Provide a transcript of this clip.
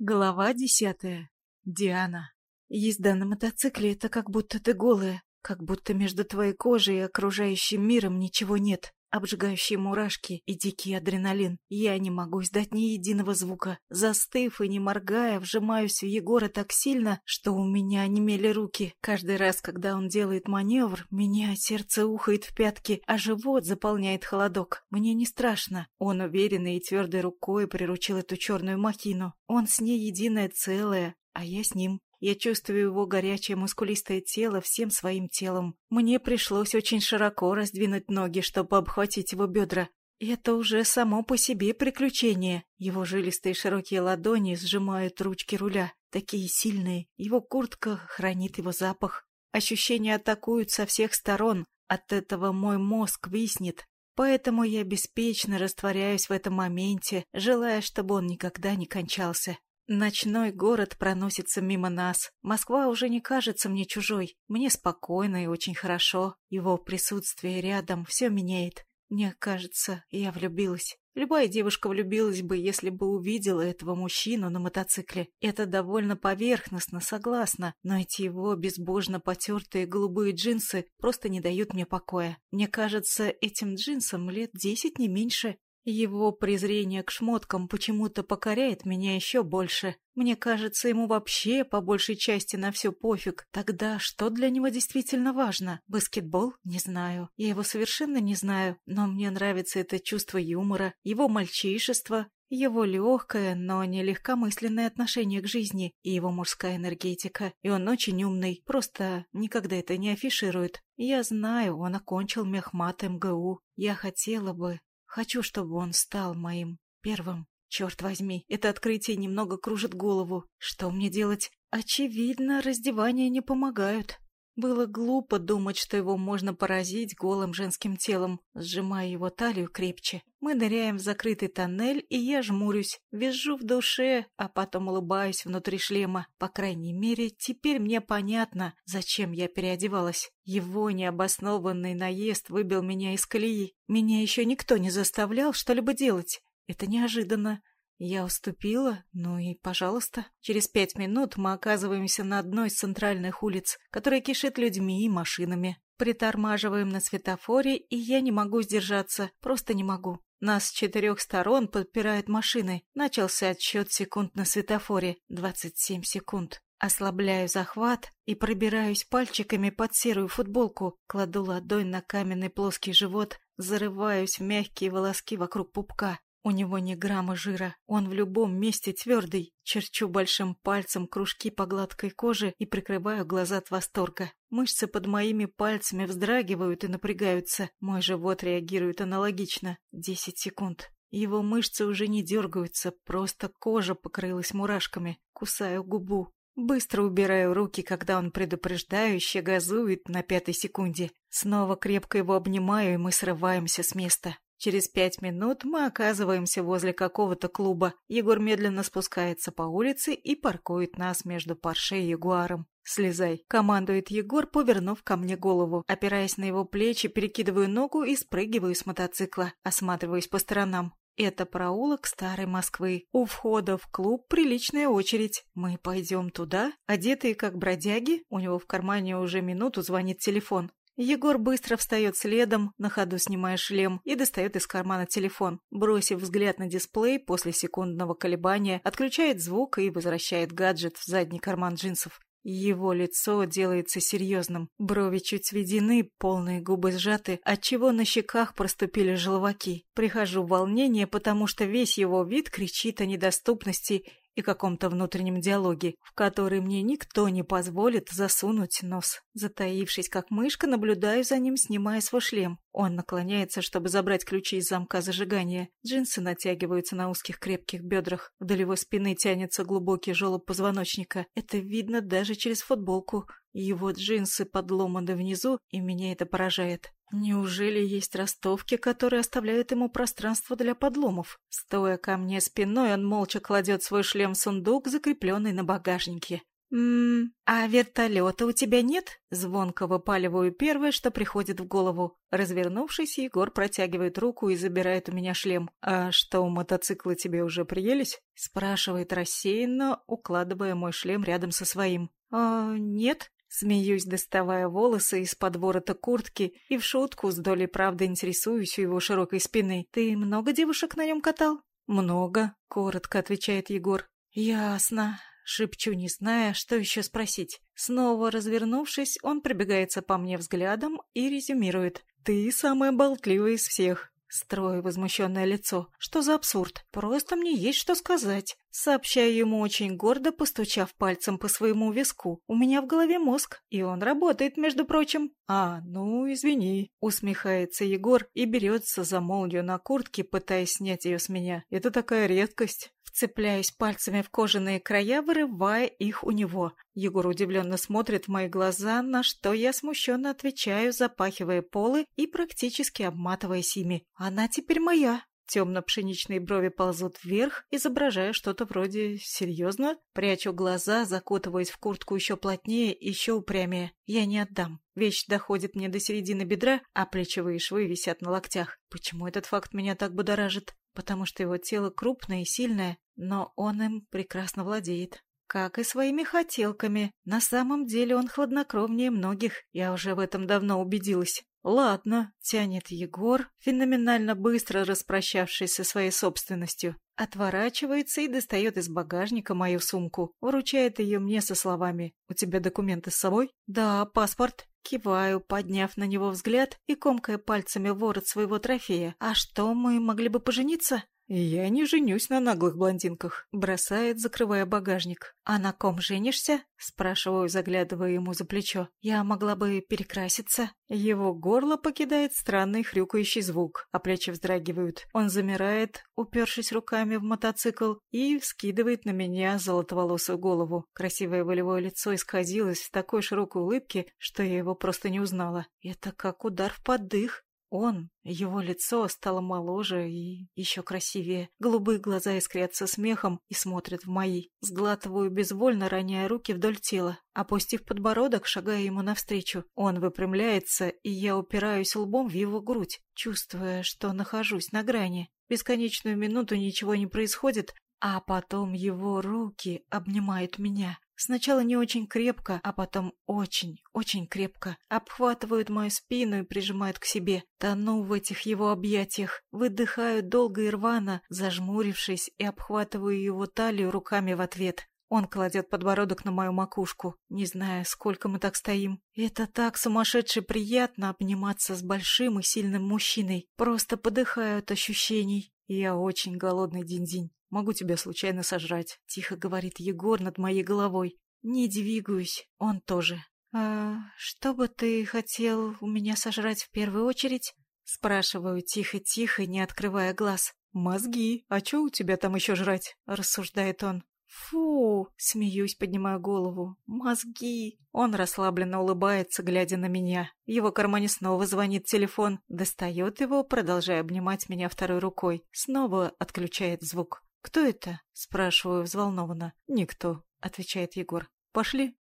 Глава десятая. Диана. Езда на мотоцикле — это как будто ты голая, как будто между твоей кожей и окружающим миром ничего нет. Обжигающие мурашки и дикий адреналин. Я не могу издать ни единого звука. Застыв и не моргая, вжимаюсь в Егора так сильно, что у меня онемели руки. Каждый раз, когда он делает маневр, меня сердце ухает в пятки, а живот заполняет холодок. Мне не страшно. Он уверенной и твердой рукой приручил эту черную махину. Он с ней единое целое, а я с ним. Я чувствую его горячее мускулистое тело всем своим телом. Мне пришлось очень широко раздвинуть ноги, чтобы обхватить его бедра. Это уже само по себе приключение. Его жилистые широкие ладони сжимают ручки руля. Такие сильные. Его куртка хранит его запах. Ощущения атакуют со всех сторон. От этого мой мозг виснет. Поэтому я беспечно растворяюсь в этом моменте, желая, чтобы он никогда не кончался. Ночной город проносится мимо нас. Москва уже не кажется мне чужой. Мне спокойно и очень хорошо. Его присутствие рядом все меняет. Мне кажется, я влюбилась. Любая девушка влюбилась бы, если бы увидела этого мужчину на мотоцикле. Это довольно поверхностно, согласна, но эти его безбожно потертые голубые джинсы просто не дают мне покоя. Мне кажется, этим джинсам лет десять не меньше. Его презрение к шмоткам почему-то покоряет меня еще больше. Мне кажется, ему вообще по большей части на все пофиг. Тогда что для него действительно важно? Баскетбол? Не знаю. Я его совершенно не знаю, но мне нравится это чувство юмора, его мальчишество, его легкое, но не легкомысленное отношение к жизни и его мужская энергетика. И он очень умный, просто никогда это не афиширует. Я знаю, он окончил мехмат МГУ. Я хотела бы, Хочу, чтобы он стал моим первым. Черт возьми, это открытие немного кружит голову. Что мне делать? Очевидно, раздевания не помогают. Было глупо думать, что его можно поразить голым женским телом, сжимая его талию крепче. Мы ныряем в закрытый тоннель, и я жмурюсь, визжу в душе, а потом улыбаюсь внутри шлема. По крайней мере, теперь мне понятно, зачем я переодевалась. Его необоснованный наезд выбил меня из колеи. Меня еще никто не заставлял что-либо делать. Это неожиданно. Я уступила, ну и пожалуйста. Через пять минут мы оказываемся на одной из центральных улиц, которая кишит людьми и машинами. Притормаживаем на светофоре, и я не могу сдержаться, просто не могу. Нас с четырех сторон подпирают машины. Начался отсчет секунд на светофоре. 27 секунд. Ослабляю захват и пробираюсь пальчиками под серую футболку, кладу ладонь на каменный плоский живот, зарываюсь в мягкие волоски вокруг пупка. У него ни грамма жира, он в любом месте твердый. Черчу большим пальцем кружки по гладкой коже и прикрываю глаза от восторга. Мышцы под моими пальцами вздрагивают и напрягаются. Мой живот реагирует аналогично. Десять секунд. Его мышцы уже не дергаются, просто кожа покрылась мурашками. Кусаю губу. Быстро убираю руки, когда он предупреждающе газует на пятой секунде. Снова крепко его обнимаю, и мы срываемся с места. Через пять минут мы оказываемся возле какого-то клуба. Егор медленно спускается по улице и паркует нас между Порше и Ягуаром. «Слезай», — командует Егор, повернув ко мне голову. Опираясь на его плечи, перекидываю ногу и спрыгиваю с мотоцикла. Осматриваюсь по сторонам. Это проулок Старой Москвы. У входа в клуб приличная очередь. Мы пойдем туда, одетые как бродяги. У него в кармане уже минуту звонит телефон. Егор быстро встает следом, на ходу снимая шлем, и достает из кармана телефон. Бросив взгляд на дисплей, после секундного колебания, отключает звук и возвращает гаджет в задний карман джинсов. Его лицо делается серьезным, брови чуть сведены, полные губы сжаты, отчего на щеках проступили желваки. Прихожу в волнение, потому что весь его вид кричит о недоступности и каком-то внутреннем диалоге, в который мне никто не позволит засунуть нос. Затаившись, как мышка, наблюдаю за ним, снимая свой шлем. Он наклоняется, чтобы забрать ключи из замка зажигания. Джинсы натягиваются на узких крепких бедрах. Вдоль его спины тянется глубокий желоб позвоночника. Это видно даже через футболку. Его джинсы подломаны внизу, и меня это поражает. Неужели есть ростовки, которые оставляют ему пространство для подломов? Стоя ко мне спиной, он молча кладет свой шлем в сундук, закрепленный на багажнике. «Ммм, а вертолета у тебя нет?» Звонко выпаливаю первое, что приходит в голову. Развернувшись, Егор протягивает руку и забирает у меня шлем. «А что, мотоциклы тебе уже приелись?» Спрашивает рассеянно, укладывая мой шлем рядом со своим. «А, нет?» Смеюсь, доставая волосы из-под ворота куртки и в шутку с долей правды интересуюсь у его широкой спины. «Ты много девушек на нем катал?» «Много», — коротко отвечает Егор. «Ясно. Шепчу, не зная, что еще спросить. Снова развернувшись, он пробегается по мне взглядом и резюмирует. «Ты самая болтливая из всех». Строю возмущенное лицо. Что за абсурд? Просто мне есть что сказать. Сообщаю ему очень гордо, постучав пальцем по своему виску. У меня в голове мозг, и он работает, между прочим. А, ну, извини. Усмехается Егор и берется за молнию на куртке, пытаясь снять ее с меня. Это такая редкость. Вцепляюсь пальцами в кожаные края, вырывая их у него. Егор удивленно смотрит в мои глаза, на что я смущенно отвечаю, запахивая полы и практически обматываясь ими. Она теперь моя. Темно-пшеничные брови ползут вверх, изображая что-то вроде «серьезно?». Прячу глаза, закутываясь в куртку еще плотнее, еще упрямее. Я не отдам. Вещь доходит мне до середины бедра, а плечевые швы висят на локтях. Почему этот факт меня так будоражит? Потому что его тело крупное и сильное, но он им прекрасно владеет. Как и своими хотелками. На самом деле он хладнокровнее многих, я уже в этом давно убедилась. «Ладно», — тянет Егор, феноменально быстро распрощавшись со своей собственностью. Отворачивается и достает из багажника мою сумку, вручает ее мне со словами «У тебя документы с собой?» «Да, паспорт». Киваю, подняв на него взгляд и комкая пальцами ворот своего трофея. «А что, мы могли бы пожениться?» «Я не женюсь на наглых блондинках», — бросает, закрывая багажник. «А на ком женишься?» — спрашиваю, заглядывая ему за плечо. «Я могла бы перекраситься». Его горло покидает странный хрюкающий звук, а плечи вздрагивают. Он замирает, упершись руками в мотоцикл, и вскидывает на меня золотоволосую голову. Красивое волевое лицо исказилось в такой широкой улыбке, что я его просто не узнала. Это как удар в поддых. Он, его лицо стало моложе и еще красивее. Голубые глаза искрятся смехом и смотрят в мои. Сглатываю безвольно, роняя руки вдоль тела. Опустив подбородок, шагая ему навстречу. Он выпрямляется, и я упираюсь лбом в его грудь, чувствуя, что нахожусь на грани. Бесконечную минуту ничего не происходит, а потом его руки обнимают меня. Сначала не очень крепко, а потом очень, очень крепко. Обхватывают мою спину и прижимают к себе. Тону в этих его объятиях. Выдыхаю долго и рвано, зажмурившись, и обхватываю его талию руками в ответ. Он кладет подбородок на мою макушку, не зная, сколько мы так стоим. Это так сумасшедше приятно обниматься с большим и сильным мужчиной. Просто подыхаю от ощущений. Я очень голодный день-день. Могу тебя случайно сожрать», — тихо говорит Егор над моей головой. «Не двигаюсь, он тоже». «А что бы ты хотел у меня сожрать в первую очередь?» Спрашиваю тихо-тихо, не открывая глаз. «Мозги. А что у тебя там еще жрать?» — рассуждает он. «Фу!» — смеюсь, поднимая голову. «Мозги!» Он расслабленно улыбается, глядя на меня. В его кармане снова звонит телефон. Достает его, продолжая обнимать меня второй рукой. Снова отключает звук. «Кто это?» — спрашиваю взволнованно. «Никто», — отвечает Егор. «Пошли».